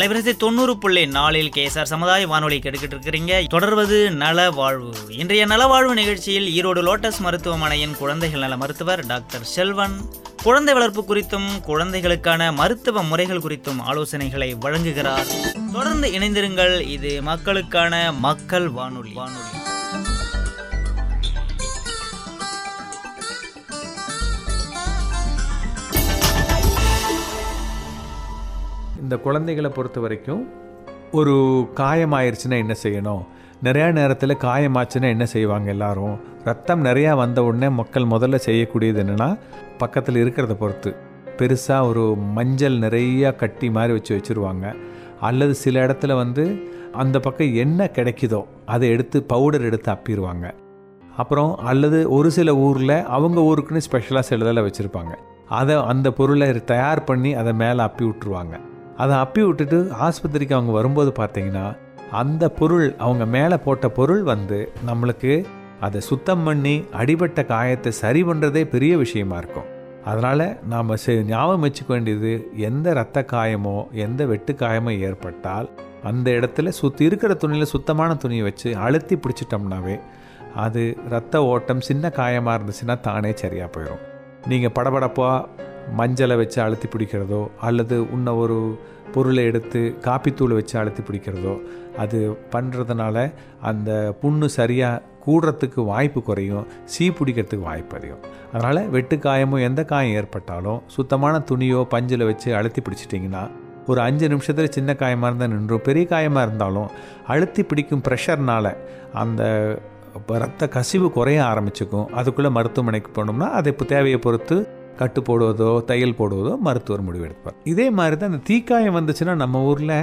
அலைவரிசை தொண்ணூறு புள்ளி நாளில் கேஎஸ்ஆர் சமுதாய வானொலி கெடுக்கிட்டு இருக்கிறீங்க தொடர்வது நல வாழ்வு. இன்றைய நல வாழ்வு நிகழ்ச்சியில் ஈரோடு லோட்டஸ் மருத்துவமனையின் குழந்தைகள் நல மருத்துவர் டாக்டர் செல்வன். குழந்தை வளர்ப்பு குறித்தும் குழந்தைகளுக்கான மருத்துவ முறைகள் குறித்தும் ஆலோசனைகளை வழங்குகிறார். தொடர்ந்து இணைந்திருங்கள் இது மக்களுக்கான மக்கள் வானொலி வானொலி. இந்த குழந்தைகளை பொறுத்த வரைக்கும் ஒரு காயமாயிருச்சுன்னா என்ன செய்யணும்? நிறையா நேரத்தில் காயமாச்சுன்னா என்ன செய்வாங்க எல்லாரும்? ரத்தம் நிறையா வந்த உடனே மக்கள் முதல்ல செய்யக்கூடியது என்னென்னா பக்கத்தில் இருக்கிறத பொறுத்து. பெருசாக ஒரு மஞ்சள் நிறையா கட்டி மாதிரி வச்சு வச்சுருவாங்க. அல்லது சில இடத்துல வந்து அந்த பக்கம் என்ன கிடைக்குதோ அதை எடுத்து பவுடர் எடுத்து அப்பிடுவாங்க. அப்புறம் அல்லது ஒரு சில ஊரில் அவங்க ஊருக்குன்னு ஸ்பெஷலாக சிலதெல்லாம் வச்சுருப்பாங்க. அதை அந்த பொருளை தயார் பண்ணி அதை மேலே அப்பி விட்டுருவாங்க அதை அப்பி விட்டுட்டு ஆஸ்பத்திரிக்கு அவங்க வரும்போது பார்த்தீங்கன்னா அந்த பொருள் அவங்க மேலே போட்ட பொருள் வந்து நம்மளுக்கு அதை சுத்தம் பண்ணி அடிபட்ட காயத்தை சரி பண்ணுறதே பெரிய விஷயமா இருக்கும். அதனால் நாம் ஞாபகம் வச்சுக்க வேண்டியது எந்த இரத்த காயமோ எந்த வெட்டு காயமோ ஏற்பட்டால் அந்த இடத்துல சுற்றி இருக்கிற துணியில் சுத்தமான துணியை வச்சு அழுத்தி பிடிச்சிட்டோம்னாவே அது ரத்த ஓட்டம் சின்ன காயமாக இருந்துச்சுன்னா தானே சரியாக போயிடும் நீங்கள் படபடப்பாக மஞ்சளை வச்சு அழுத்தி பிடிக்கிறதோ அல்லது இன்னும் ஒரு பொருளை எடுத்து காப்பித்தூளை வச்சு அழுத்தி பிடிக்கிறதோ அது பண்ணுறதுனால அந்த புண்ணு சரியாக கூடுறதுக்கு வாய்ப்பு குறையும் சீ பிடிக்கிறதுக்கு வாய்ப்பு அதிகம். அதனால் வெட்டு காயமோ எந்த காயம் ஏற்பட்டாலும் சுத்தமான துணியோ பஞ்சில் வச்சு அழுத்தி பிடிச்சிட்டிங்கன்னா ஒரு அஞ்சு நிமிஷத்தில் சின்ன காயமாக இருந்தால் நின்றும் பெரிய காயமாக இருந்தாலும் அழுத்தி பிடிக்கும் ப்ரெஷர்னால் அந்த ரத்த கசிவு குறைய ஆரம்பிச்சுக்கும். அதுக்குள்ளே மருத்துவமனைக்கு போனோம்னா அது இப்போ தேவையை பொறுத்து கட்டு போடுவதோ தையல் போடுவதோ மருத்துவர் முடிவெடுப்பார். இதே மாதிரி தான் இந்த தீக்காயம் வந்துச்சுன்னா நம்ம ஊரில்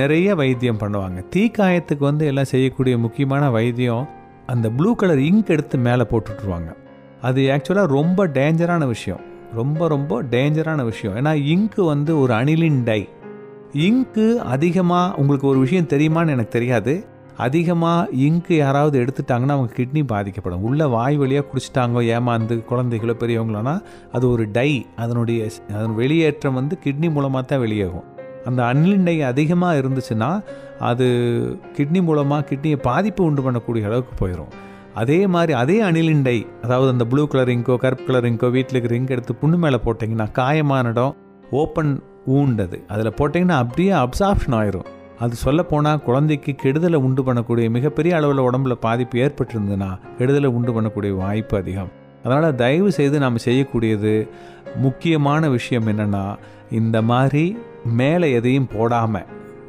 நிறைய வைத்தியம் பண்ணுவாங்க. தீக்காயத்துக்கு வந்து எல்லாம் செய்யக்கூடிய முக்கியமான வைத்தியம் அந்த ப்ளூ கலர் இங்க் எடுத்து மேலே போட்டுட்ருவாங்க அது ஆக்சுவலாக ரொம்ப டேஞ்சரான விஷயம். ரொம்ப ரொம்ப டேஞ்சரான விஷயம். ஏன்னா இங்கு வந்து ஒரு அணிலின் டை. இங்கு அதிகமாக உங்களுக்கு ஒரு விஷயம் தெரியுமான்னு எனக்கு தெரியாது. அதிகமாக இங்கு யாராவது எடுத்துட்டாங்கன்னா அவங்க கிட்னி பாதிக்கப்படும். உள்ள வாய் வழியாக குடிச்சிட்டாங்க ஏமாந்து குழந்தைகளோ பெரியவங்களோனா அது ஒரு டை. அதனுடைய அதன் வெளியேற்றம் வந்து கிட்னி மூலமாக தான் வெளியாகும். அந்த அன்லிண்டை அதிகமாக இருந்துச்சுன்னா அது கிட்னி மூலமாக கிட்னியை பாதிப்பு உண்டு பண்ணக்கூடிய அளவுக்கு போயிடும் அதே மாதிரி அதே அணிலின் டை அதாவது அந்த ப்ளூ கலர் இங்கோ கருப்பு கலர் இங்கோ வீட்டில் இருக்கிற இங்கு எடுத்து புண்ணு மேலே போட்டிங்கன்னா காயமான இடம் ஓப்பன் ஊண்டது அதில் போட்டிங்கன்னா அப்படியே அப்சார்ப்ஷன் ஆயிரும். அது சொல்ல போனால் குழந்தைக்கு கெடுதலை உண்டு பண்ணக்கூடிய மிகப்பெரிய அளவில் உடம்புல பாதிப்பு ஏற்பட்டிருந்ததுன்னா கெடுதலை உண்டு பண்ணக்கூடிய வாய்ப்பு அதிகம். அதனால் தயவு செய்து நாம் செய்யக்கூடியது முக்கியமான விஷயம் என்னென்னா இந்த மாதிரி மேலே எதையும் போடாமல்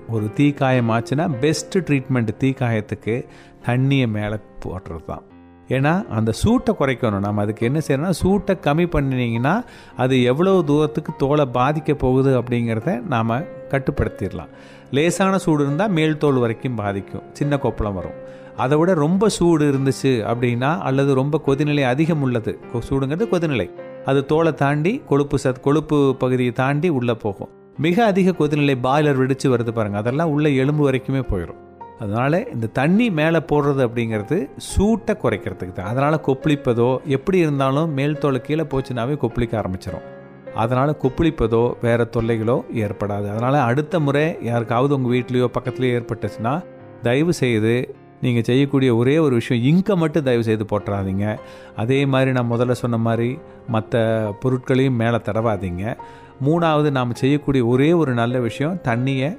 ஒரு தீக்காயம் ஆச்சுன்னா பெஸ்ட்டு ட்ரீட்மெண்ட் தீக்காயத்துக்கு தண்ணியை மேலே போடுறது தான் ஏன்னா அந்த சூட்டை குறைக்கணும். நம்ம அதுக்கு என்ன செய்யணும்னா சூட்டை கம்மி பண்ணினீங்கன்னா அது எவ்வளோ தூரத்துக்கு தோலை பாதிக்க போகுது அப்படிங்கிறத நாம் கட்டுப்படுத்திடலாம். லேசான சூடு இருந்தால் மேல் தோல் வரைக்கும் பாதிக்கும். சின்ன கொப்பளம் வரும். அதை விட ரொம்ப சூடு இருந்துச்சு அப்படின்னா அல்லது ரொம்ப கொதிநிலை அதிகம் உள்ளது. சூடுங்கிறது கொதிநிலை. அது தோலை தாண்டி கொழுப்பு சத் கொழுப்பு பகுதியை தாண்டி உள்ளே போகும். மிக அதிக கொதிநிலை பாய்லர் வெடித்து வருது பாருங்கள் அதெல்லாம் உள்ள எலும்பு வரைக்குமே போயிடும் அதனால் இந்த தண்ணி மேலே போடுறது அப்படிங்கிறது சூட்டை குறைக்கிறதுக்கு தான். அதனால் கொப்பளிப்பதோ எப்படி இருந்தாலும் மேல் தோலை கீழே போச்சுனாவே கொப்பளிக்க ஆரம்பிச்சிடும் அதனால் கொப்பளிப்பதோ வேறு தொல்லைகளோ ஏற்படாது. அதனால் அடுத்த முறை யாருக்காவது உங்கள் வீட்லேயோ பக்கத்துலேயோ ஏற்பட்டுச்சுன்னா தயவு செய்து நீங்கள் செய்யக்கூடிய ஒரே ஒரு விஷயம் இங்கை மட்டும் தயவு செய்து போட்டுறாதீங்க அதே மாதிரி நான் முதல்ல சொன்ன மாதிரி மற்ற பொருட்களையும் மேலே தடவாதீங்க. மூணாவது நாம் செய்யக்கூடிய ஒரே ஒரு நல்ல விஷயம் தண்ணியை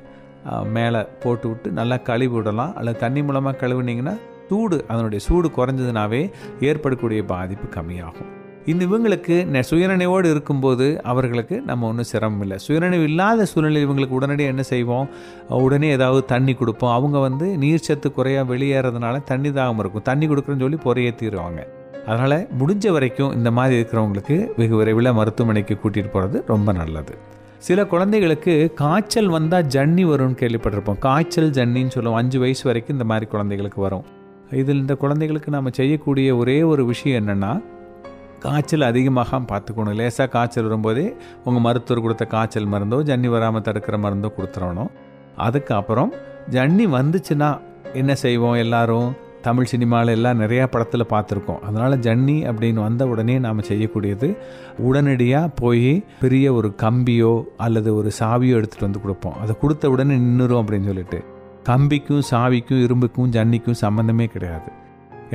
மேலே போட்டு விட்டு நல்லா கழுவி விடலாம். அல்லது தண்ணி மூலமாக கழுவுனீங்கன்னா சூடு அதனுடைய சூடு குறைஞ்சதுனாவே ஏற்படக்கூடிய பாதிப்பு கம்மியாகும். இந்த இவங்களுக்கு சுயநினைவோடு இருக்கும்போது அவர்களுக்கு நம்ம ஒன்றும் சிரமம் இல்லை. சுயநினைவு இல்லாத சூழ்நிலை இவங்களுக்கு உடனடியாக என்ன செய்வோம்? உடனே ஏதாவது தண்ணி கொடுப்போம். அவங்க வந்து நீர் சத்து குறையாக வெளியேறதுனால தண்ணி தாகம் இருக்கும். தண்ணி கொடுக்குறேன்னு சொல்லி பொறையேற்றிடுவாங்க அதனால் முடிஞ்ச வரைக்கும் இந்த மாதிரி இருக்கிறவங்களுக்கு வெகு விரைவில் மருத்துவமனைக்கு கூட்டிகிட்டு போகிறது ரொம்ப நல்லது. சில குழந்தைகளுக்கு காய்ச்சல் வந்தால் ஜன்னி வரும்னு கேள்விப்பட்டிருப்போம். காய்ச்சல் ஜன்னின்னு சொல்லுவோம். அஞ்சு வயசு வரைக்கும் இந்த மாதிரி குழந்தைகளுக்கு வரும். இதில் இந்த குழந்தைகளுக்கு நம்ம செய்யக்கூடிய ஒரே ஒரு விஷயம் என்னென்னா காய்ச்சல் அதிகமாக பார்த்துக்கணும். லேசாக காய்ச்சல் வரும்போதே உங்கள் மருத்துவர் கொடுத்த காய்ச்சல் மருந்தோ ஜன்னி வராமல் தடுக்கிற மருந்தோ கொடுத்துடணும் அதுக்கப்புறம் ஜன்னி வந்துச்சுன்னா என்ன செய்வோம் எல்லாரும்? தமிழ் சினிமாவில் எல்லாம் நிறையா படத்தில் பார்த்துருக்கோம். அதனால் ஜன்னி அப்படின்னு வந்த உடனே நாம் செய்யக்கூடியது உடனடியாக போய் பெரிய ஒரு கம்பியோ அல்லது ஒரு சாவியோ எடுத்துகிட்டு வந்து கொடுப்போம். அதை கொடுத்த உடனே நின்றுரும் அப்படின்னு சொல்லிட்டு. கம்பிக்கும் சாவிக்கும் இரும்புக்கும் ஜன்னிக்கும் சம்மந்தமே கிடையாது.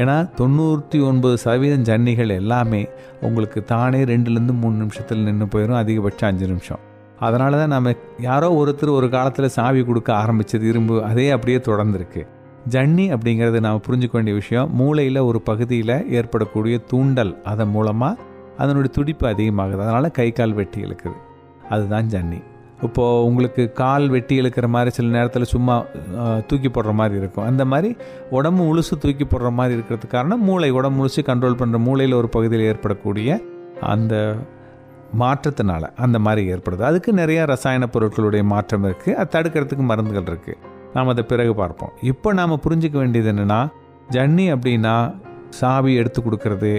ஏன்னா தொண்ணூற்றி ஒன்பது சதவீதம் ஜன்னிகள் எல்லாமே உங்களுக்கு தானே ரெண்டுலேருந்து மூணு நிமிஷத்தில் நின்று போயிடும் அதிகபட்சம் அஞ்சு நிமிஷம். அதனால தான் நம்ம யாரோ ஒருத்தர் ஒரு காலத்தில் சாவி கொடுக்க ஆரம்பித்தது இரும்பு அதே அப்படியே தொடர்ந்துருக்கு. ஜன்னி அப்படிங்கிறது நாம் புரிஞ்சுக்க வேண்டிய விஷயம். மூளையில் ஒரு பகுதியில் ஏற்படக்கூடிய தூண்டல் அதன் மூலமாக அதனுடைய துடிப்பு அதிகமாகுது. அதனால் கை கால் வெட்டி இழுக்குது. அதுதான் ஜன்னி. இப்போது உங்களுக்கு கால் வெட்டி இழுக்கிற மாதிரி சில நேரத்தில் சும்மா தூக்கி போடுற மாதிரி இருக்கும். அந்த மாதிரி உடம்பு முழுசு தூக்கி போடுற மாதிரி இருக்கிறது காரணம் மூளை. உடம்பு முழுசு கண்ட்ரோல் பண்ணுற மூளையில் ஒரு பகுதியில் ஏற்படக்கூடிய அந்த மாற்றத்தினால அந்த மாதிரி ஏற்படுது. அதுக்கு நிறையா ரசாயன பொருட்களுடைய மாற்றம் இருக்குது அது தடுக்கிறதுக்கு மருந்துகள் இருக்குது நாம் அதை பிறகு பார்ப்போம். இப்போ நாம் புரிஞ்சுக்க வேண்டியது என்னென்னா ஜன்னி அப்படின்னா சாவி எடுத்து கொடுக்கறது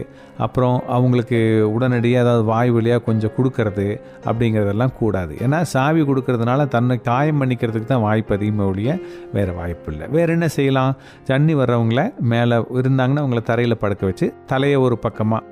அப்புறம் அவங்களுக்கு உடனடியாக அதாவது வாய் வழியாக கொஞ்சம் கொடுக்கறது அப்படிங்கிறதெல்லாம் கூடாது. ஏன்னா சாவி கொடுக்கறதுனால தன்னை காயம் பண்ணிக்கிறதுக்கு தான் வாய்ப்பு அதிகமாக ஒழிய வேறு வாய்ப்பு இல்லை. வேறு என்ன செய்யலாம்? ஜன்னி வர்றவங்கள மேலே இருந்தாங்கன்னா அவங்கள தரையில் படுக்க வச்சு தலையை ஒரு பக்கமாக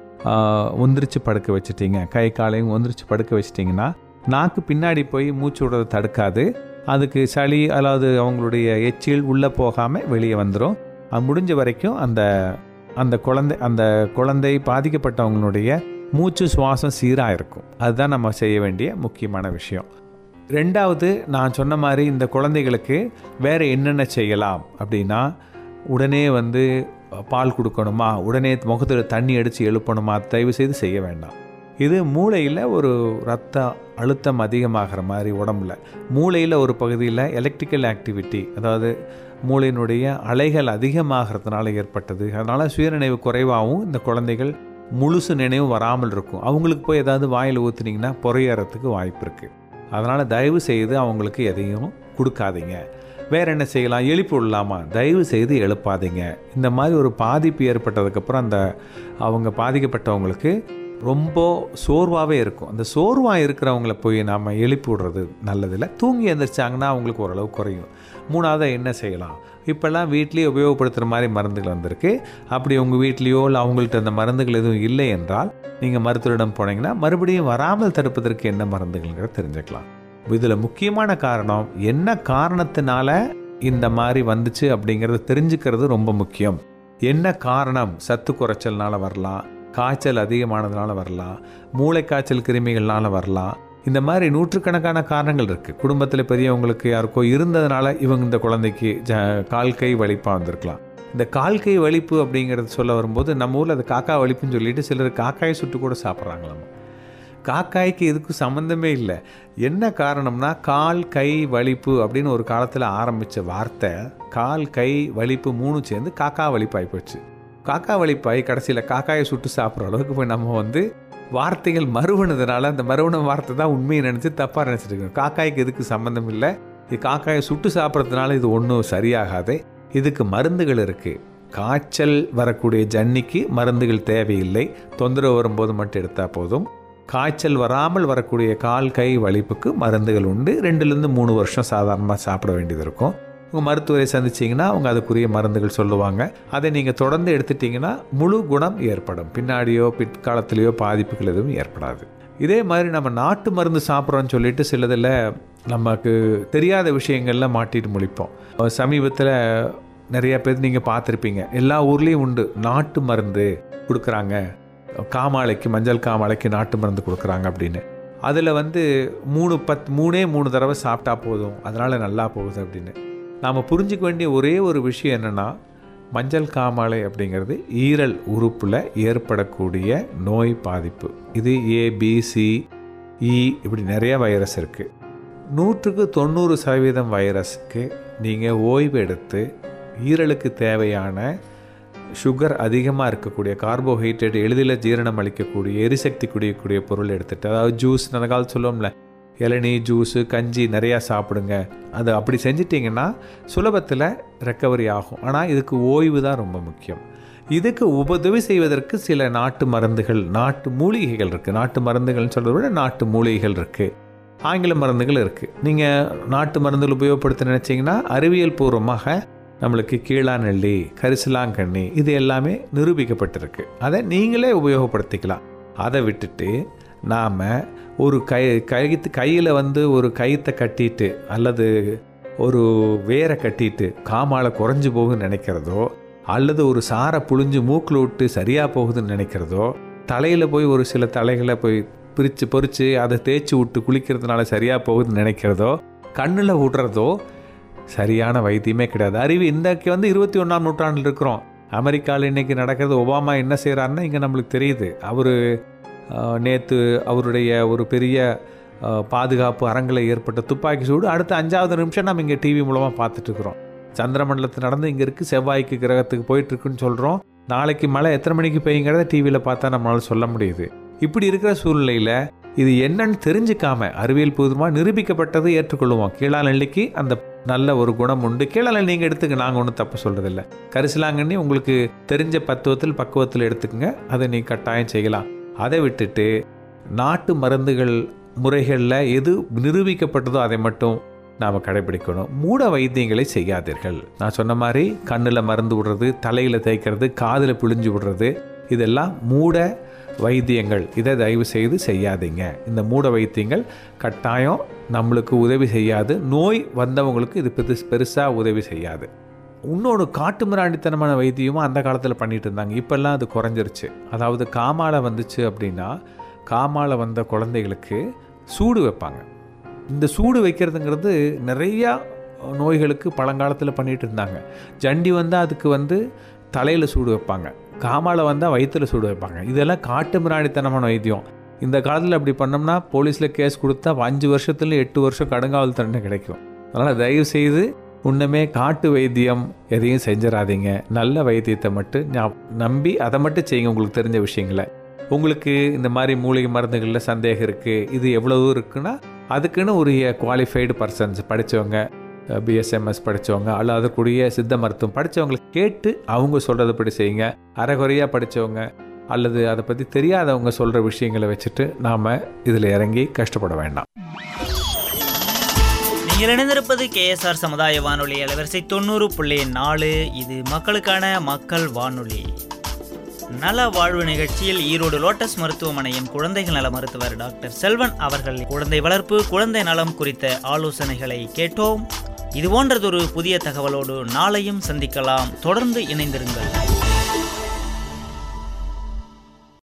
ஒந்திரிச்சு படுக்க வச்சுட்டிங்க. கை காலையும் ஒந்திரிச்சு படுக்க வச்சிட்டிங்கன்னா நாக்கு பின்னாடி போய் மூச்சு விடுறதை தடுக்காது. அதுக்கு சளி அதாவது அவங்களுடைய எச்சில் உள்ளே போகாமல் வெளியே வந்துடும் அது முடிஞ்ச வரைக்கும் அந்த அந்த குழந்தை அந்த குழந்தை பாதிக்கப்பட்டவங்களுடைய மூச்சு சுவாசம் சீராக இருக்கும் அதுதான் நம்ம செய்ய வேண்டிய முக்கியமான விஷயம். ரெண்டாவது நான் சொன்ன மாதிரி இந்த குழந்தைகளுக்கு வேறு என்னென்ன செய்யலாம் அப்படின்னா உடனே வந்து பால் கொடுக்கணுமா? உடனே முகத்தில் தண்ணி அடித்து எழுப்பணுமா? தயவு செய்து செய்ய வேண்டாம். இது மூளையில் ஒரு ரத்த அழுத்தம் அதிகமாகிற மாதிரி உடம்புல. மூளையில் ஒரு பகுதியில் எலக்ட்ரிக்கல் ஆக்டிவிட்டி அதாவது மூளையினுடைய அலைகள் அதிகமாகிறதுனால ஏற்பட்டது. அதனால் சுயநினைவு குறைவாகவும் இந்த குழந்தைகள் முழுசு நினைவு வராமல் இருக்கும். அவங்களுக்கு போய் ஏதாவது வாயில் ஊற்றுனீங்கன்னா புறையறதுக்கு வாய்ப்பு இருக்குது அதனால் தயவு செய்து அவங்களுக்கு எதையும் கொடுக்காதீங்க. வேற என்ன செய்யலாம்? எழுப்பி விடலாமா? தயவு செய்து எழுப்பாதீங்க. இந்த மாதிரி ஒரு பாதிப்பு ஏற்பட்டதுக்கப்புறம் அந்த அவங்க பாதிக்கப்பட்டவங்களுக்கு ரொம்ப சோர்வாகவே இருக்கும். அந்த சோர்வாக இருக்கிறவங்கள போய் நாம் எழுப்பி விடுறது நல்லதில்லை. தூங்கி எழுந்திரிச்சாங்கன்னா அவங்களுக்கு ஓரளவு குறையும். மூணாவது என்ன செய்யலாம்? இப்போல்லாம் வீட்லேயே உபயோகப்படுத்துகிற மாதிரி மருந்துகள் வந்திருக்கு. அப்படி உங்கள் வீட்லேயோ இல்லை அவங்கள்ட்ட அந்த மருந்துகள் எதுவும் இல்லை என்றால் நீங்கள் மருத்துவரிடம் போனீங்கன்னா மறுபடியும் வராமல் தடுப்பதற்கு என்ன மருந்துகள்ங்கிறத தெரிஞ்சுக்கலாம். இதில் முக்கியமான காரணம் என்ன காரணத்தினால இந்த மாதிரி வந்துச்சு அப்படிங்கிறத தெரிஞ்சுக்கிறது ரொம்ப முக்கியம். என்ன காரணம்? சத்து குறைச்சல்னால வரலாம். காய்ச்சல் அதிகமானதுனால வரலாம் மூளை காய்ச்சல் கிருமிகள்னால வரலாம். இந்த மாதிரி நூற்றுக்கணக்கான காரணங்கள் இருக்குது குடும்பத்தில் பெரியவங்களுக்கு யாருக்கோ இருந்ததுனால இவங்க இந்த குழந்தைக்கு ஜ கால் கை வலிப்பாக வந்திருக்கலாம். இந்த கால் கை வலிப்பு அப்படிங்கிறது சொல்ல வரும்போது நம்ம ஊரில் அது காக்கா வலிப்புன்னு சொல்லிட்டு சிலர் காக்காயை சுட்டு கூட சாப்பிட்றாங்களாம். காக்காய்க்கு இதுக்கு சம்மந்தமே இல்லை. என்ன காரணம்னா கால் கை வலிப்பு அப்படின்னு ஒரு காலத்தில் ஆரம்பித்த வார்த்தை கால் கை வலிப்பு மூணு சேர்ந்து காக்கா வலிப்பாகி போச்சு. காக்கா வலிப்பாய் கடைசியில் காக்காயை சுட்டு சாப்பிட்ற அளவுக்கு போய் நம்ம வந்து வார்த்தைகள் மறுவனதுனால அந்த மறுவன வார்த்தை தான் உண்மையை நினச்சி தப்பாக நினச்சிட்டு இருக்கோம். காக்காய்க்கு இதுக்கு சம்மந்தம் இல்லை? இது காக்காயை சுட்டு சாப்பிட்றதுனால இது ஒன்றும் சரியாகாது. இதுக்கு மருந்துகள் இருக்குது காய்ச்சல் வரக்கூடிய ஜன்னிக்கு மருந்துகள் தேவையில்லை. தொந்தரவு வரும்போது மட்டும் எடுத்தால் போதும். காய்ச்சல் வராமல் வரக்கூடிய கால் கை வலிப்புக்கு மருந்துகள் உண்டு. ரெண்டுலேருந்து மூணு வருஷம் சாதாரணமாக சாப்பிட வேண்டியது இருக்கும். உங்கள் மருத்துவரை சந்திச்சிங்கன்னா அவங்க அதுக்குரிய மருந்துகள் சொல்லுவாங்க. அதை நீங்கள் தொடர்ந்து எடுத்துட்டிங்கன்னா முழு குணம் ஏற்படும். பின்னாடியோ பிற்காலத்திலேயோ பாதிப்புகள் எதுவும் ஏற்படாது. இதே மாதிரி நம்ம நாட்டு மருந்து சாப்பிட்றோன்னு சொல்லிட்டு சிலதில் நமக்கு தெரியாத விஷயங்கள்லாம் மாட்டிட்டு முழிப்போம். சமீபத்தில் நிறைய பேர் நீங்கள் பார்த்துருப்பீங்க. எல்லா ஊர்லேயும் உண்டு. நாட்டு மருந்து கொடுக்குறாங்க. காமாலைக்கு மஞ்சள் காமாலைக்கு நாட்டு மருந்து கொடுக்குறாங்க அப்படின்னு. அதில் வந்து மூணு பத் மூணே மூணு தடவை சாப்பிட்டா போதும். அதனால் நல்லா போகுது அப்படின்னு. நாம் புரிஞ்சிக்க வேண்டிய ஒரே ஒரு விஷயம் என்னென்னா மஞ்சள் காமாலை அப்படிங்கிறது ஈரல் உறுப்பில் ஏற்படக்கூடிய நோய் பாதிப்பு. இது ஏபிசி இ e இப்படி நிறைய வைரஸ் இருக்குது நூற்றுக்கு தொண்ணூறு சதவீதம் வைரஸுக்கு நீங்கள் ஓய்வு எடுத்து ஈரலுக்கு தேவையான சுகர் அதிகமாக இருக்கக்கூடிய கார்போஹைட்ரேட் எளிதில் ஜீரணம் அளிக்கக்கூடிய எரிசக்தி குடிக்கக்கூடிய பொருள் எடுத்துகிட்டு அதாவது ஜூஸ் நல்ல காலத்து சொல்லுவோம்ல இளநீ ஜூஸு கஞ்சி நிறையா சாப்பிடுங்க. அது அப்படி செஞ்சிட்டிங்கன்னா சுலபத்தில் ரெக்கவரி ஆகும். ஆனால் இதுக்கு ஓய்வு தான் ரொம்ப முக்கியம். இதுக்கு உதவி செய்வதற்கு சில நாட்டு மருந்துகள் நாட்டு மூலிகைகள் இருக்குது நாட்டு மருந்துகள்னு சொல்கிறத விட நாட்டு மூலிகைகள் இருக்குது ஆங்கில மருந்துகள் இருக்குது நீங்கள் நாட்டு மருந்துகள் உபயோகப்படுத்த நினச்சிங்கன்னா அறிவியல் பூர்வமாக நம்மளுக்கு கீழாநெல்லி கரிசலாங்கண்ணி இது எல்லாமே நிரூபிக்கப்பட்டிருக்கு. அதை நீங்களே உபயோகப்படுத்திக்கலாம். அதை விட்டுட்டு நாம் ஒரு கை கயித்து கையில் வந்து ஒரு கயிற்றை கட்டிட்டு அல்லது ஒரு வேரை கட்டிட்டு காமாலை குறைஞ்சி போகுதுன்னு நினைக்கிறதோ அல்லது ஒரு சாரை புழிஞ்சு மூக்கில் விட்டு சரியாக போகுதுன்னு நினைக்கிறதோ தலையில் போய் ஒரு சில தலைகளை போய் பிரித்து பொறித்து அதை தேய்ச்சி விட்டு குளிக்கிறதுனால சரியாக போகுதுன்னு நினைக்கிறதோ கண்ணில் விடுறதோ சரியான வைத்தியமே கிடையாது. அறிவு இன்றைக்கு வந்து இருபத்தி ஒன்றாம் நூற்றாண்டில் இருக்கிறோம். அமெரிக்காவில் இன்றைக்கி நடக்கிறது ஒபாமா என்ன செய்கிறாருன்னா இங்கே நம்மளுக்கு தெரியுது. அவர் நேற்று அவருடைய ஒரு பெரிய பாதுகாப்பு அரங்கில் ஏற்பட்ட துப்பாக்கி சூடு. அடுத்த அஞ்சாவது நிமிஷம் நம்ம இங்கே டிவி மூலமாக பார்த்துட்ருக்குறோம் சந்திரமண்டலத்தில் நடந்து இங்கே இருக்குது செவ்வாய்க்கு கிரகத்துக்கு போயிட்டுருக்குன்னு சொல்கிறோம் நாளைக்கு மழை எத்தனை மணிக்கு பெய்யுங்கிறத டிவியில் பார்த்தா நம்மளால் சொல்ல முடியுது. இப்படி இருக்கிற சூழ்நிலையில் இது என்னன்னு தெரிஞ்சுக்காம அறிவியல் பூர்வமாக நிரூபிக்கப்பட்டது ஏற்றுக்கொள்வோம் கீழாநெல்லிக்கு அந்த நல்ல ஒரு குணம் உண்டு. கீழாநெல்லி நீங்கள் எடுத்துக்க நாங்கள் ஒன்றும் தப்பு சொல்கிறதில்ல கரிசலாங்கண்ணி உங்களுக்கு தெரிஞ்ச பத்துவத்தில் பக்குவத்தில் எடுத்துக்கங்க. அதை நீ கட்டாயம் செய்யலாம். அதை விட்டுட்டு நாட்டு மருந்துகள் முறைகளில் எது நிரூபிக்கப்பட்டதோ அதை மட்டும் நாம் கடைபிடிக்கணும். மூட வைத்தியங்களை செய்யாதீர்கள். நான் சொன்ன மாதிரி கண்ணில் மருந்து விடுறது தலையில் தேய்க்கிறது காதில் பிழிஞ்சு விடுறது இதெல்லாம் மூட வைத்தியங்கள். இதை தயவு செய்து செய்யாதீங்க. இந்த மூட வைத்தியங்கள் கட்டாயம் நம்மளுக்கு உதவி செய்யாது. நோய் வந்தவங்களுக்கு இது பெருசாக உதவி செய்யாது. இன்னொன்று காட்டு மிராண்டித்தனமான வைத்தியமும் அந்த காலத்தில் பண்ணிட்டு இருந்தாங்க. இப்போல்லாம் அது குறைஞ்சிருச்சு. அதாவது காமாலை வந்துச்சு அப்படின்னா காமாலை வந்த குழந்தைகளுக்கு சூடு வைப்பாங்க. இந்த சூடு வைக்கிறதுங்கிறது நிறையா நோய்களுக்கு பழங்காலத்தில் பண்ணிட்டு இருந்தாங்க. ஜண்டி வந்தால் அதுக்கு வந்து தலையில் சூடு வைப்பாங்க. காமாலை வந்தால் வயிற்றில் சூடு வைப்பாங்க. இதெல்லாம் காட்டு மிராணித்தனமான வைத்தியம். இந்த காலத்தில் அப்படி பண்ணோம்னா போலீஸில் கேஸ் கொடுத்தா அஞ்சு வருஷத்துல எட்டு வருஷம் கடுங்காவல் தண்டனை கிடைக்கும். அதனால் தயவு செய்து ஒன்றுமே காட்டு வைத்தியம் எதையும் செஞ்சிடாதீங்க நல்ல வைத்தியத்தை மட்டும் நான் நம்பி அதை மட்டும் செய்யுங்க உங்களுக்கு தெரிஞ்ச விஷயங்களை. உங்களுக்கு இந்த மாதிரி மூலிகை மருந்துகளில் சந்தேகம் இருக்குது இது எவ்வளவு இருக்குன்னா அதுக்குன்னு உரிய குவாலிஃபைடு பர்சன்ஸ் படித்தவங்க பிஎஸ்எம்எஸ் படித்தவங்க அல்ல அதற்குரிய சித்த மருத்துவம் படித்தவங்களை கேட்டு அவங்க சொல்கிறதுபடி செய்யுங்க. அரைகுறையாக படித்தவங்க அல்லது அதை பற்றி தெரியாதவங்க சொல்கிற விஷயங்களை வச்சுட்டு நாம் இதில் இறங்கி கஷ்டப்பட வேண்டாம். நீங்கள் இணைந்திருப்பது கேஎஸ்ஆர் சமுதாய வானொலி அலைவரிசை தொண்ணூறு புள்ளி நாலு. இது மக்களுக்கான மக்கள் வானொலி. நல வாழ்வு நிகழ்ச்சியில் ஈரோடு லோட்டஸ் மருத்துவமனையின் குழந்தைகள் நல மருத்துவர் டாக்டர் செல்வன் அவர்கள் குழந்தை வளர்ப்பு குழந்தை நலம் குறித்த ஆலோசனைகளை கேட்டோம். இது போன்றதொரு புதிய தகவலோடு நாளையும் சந்திக்கலாம். தொடர்ந்து இணைந்திருங்கள்.